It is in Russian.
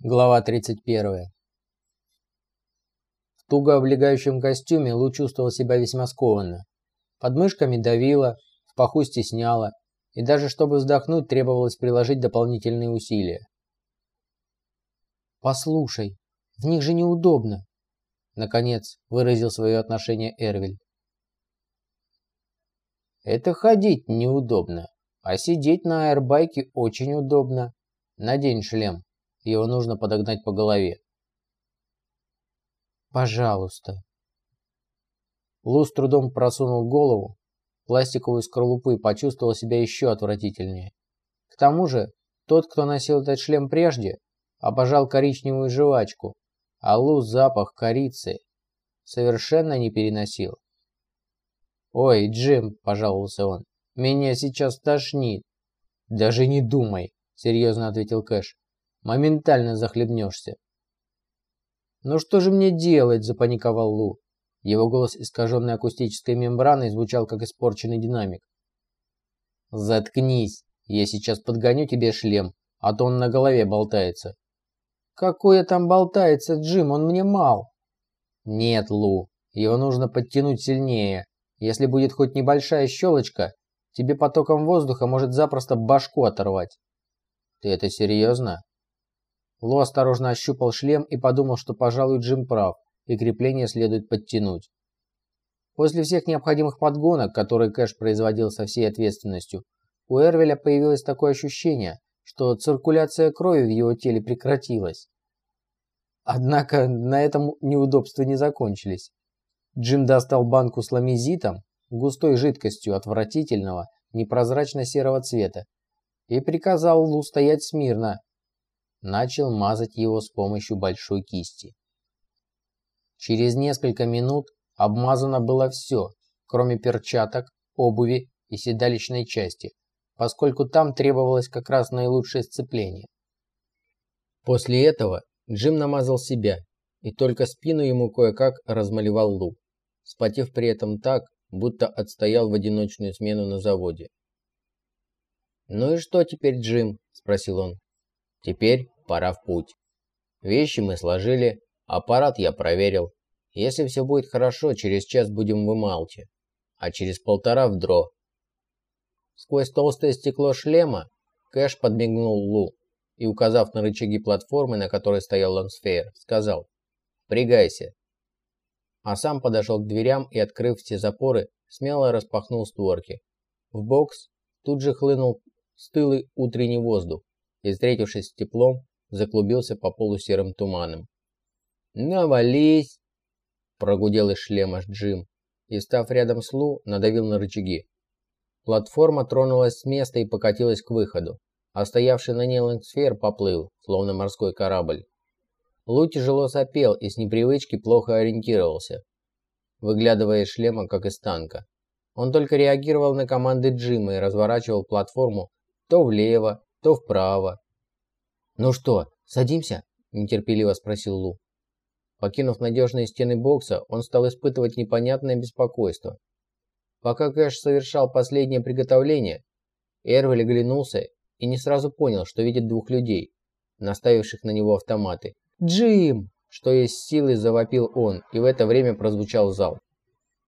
Глава 31. В туго облегающем костюме Лу чувствовал себя весьма скованно. Под мышками давило, в паху стесняло, и даже чтобы вздохнуть, требовалось приложить дополнительные усилия. «Послушай, в них же неудобно», — наконец выразил свое отношение Эрвиль. «Это ходить неудобно, а сидеть на аэрбайке очень удобно. Надень шлем». Его нужно подогнать по голове. «Пожалуйста». Лу с трудом просунул голову, пластиковую скорлупу и почувствовал себя еще отвратительнее. К тому же, тот, кто носил этот шлем прежде, обожал коричневую жвачку, а Лу запах корицы совершенно не переносил. «Ой, Джим», – пожаловался он, – «меня сейчас тошнит». «Даже не думай», – серьезно ответил Кэш моментально захлебнешься. «Ну что же мне делать?» – запаниковал Лу. Его голос, искаженный акустической мембраной, звучал как испорченный динамик. «Заткнись! Я сейчас подгоню тебе шлем, а то он на голове болтается». «Какое там болтается, Джим? Он мне мал!» «Нет, Лу, его нужно подтянуть сильнее. Если будет хоть небольшая щелочка, тебе потоком воздуха может запросто башку оторвать». «Ты это серьезно?» Ло осторожно ощупал шлем и подумал, что, пожалуй, Джим прав, и крепление следует подтянуть. После всех необходимых подгонок, которые Кэш производил со всей ответственностью, у Эрвеля появилось такое ощущение, что циркуляция крови в его теле прекратилась. Однако на этом неудобства не закончились. Джим достал банку с ламизитом, густой жидкостью отвратительного, непрозрачно-серого цвета, и приказал Лу стоять смирно, начал мазать его с помощью большой кисти. Через несколько минут обмазано было все, кроме перчаток, обуви и седалищной части, поскольку там требовалось как раз наилучшее сцепление. После этого Джим намазал себя, и только спину ему кое-как размалевал Лу, спотев при этом так, будто отстоял в одиночную смену на заводе. «Ну и что теперь, Джим?» – спросил он. Теперь пора в путь. Вещи мы сложили, аппарат я проверил. Если все будет хорошо, через час будем в Ималте, а через полтора в Дро. Сквозь толстое стекло шлема Кэш подмигнул Лу и, указав на рычаги платформы, на которой стоял Лансфейр, сказал «Пригайся». А сам подошел к дверям и, открыв все запоры, смело распахнул створки. В бокс тут же хлынул стылый утренний воздух, и, встретившись с теплом, заклубился по полу серым туманом. «Навались!» – прогудел из шлема Джим и, став рядом с Лу, надавил на рычаги. Платформа тронулась с места и покатилась к выходу, а стоявший на ней лэнгсфер поплыл, словно морской корабль. Лу тяжело сопел и с непривычки плохо ориентировался, выглядывая из шлема, как из танка. Он только реагировал на команды Джима и разворачивал платформу то влево, то вправо. «Ну что, садимся?» – нетерпеливо спросил Лу. Покинув надежные стены бокса, он стал испытывать непонятное беспокойство. Пока Кэш совершал последнее приготовление, Эрвель оглянулся и не сразу понял, что видит двух людей, наставивших на него автоматы. «Джим!» – что есть силы, завопил он, и в это время прозвучал зал.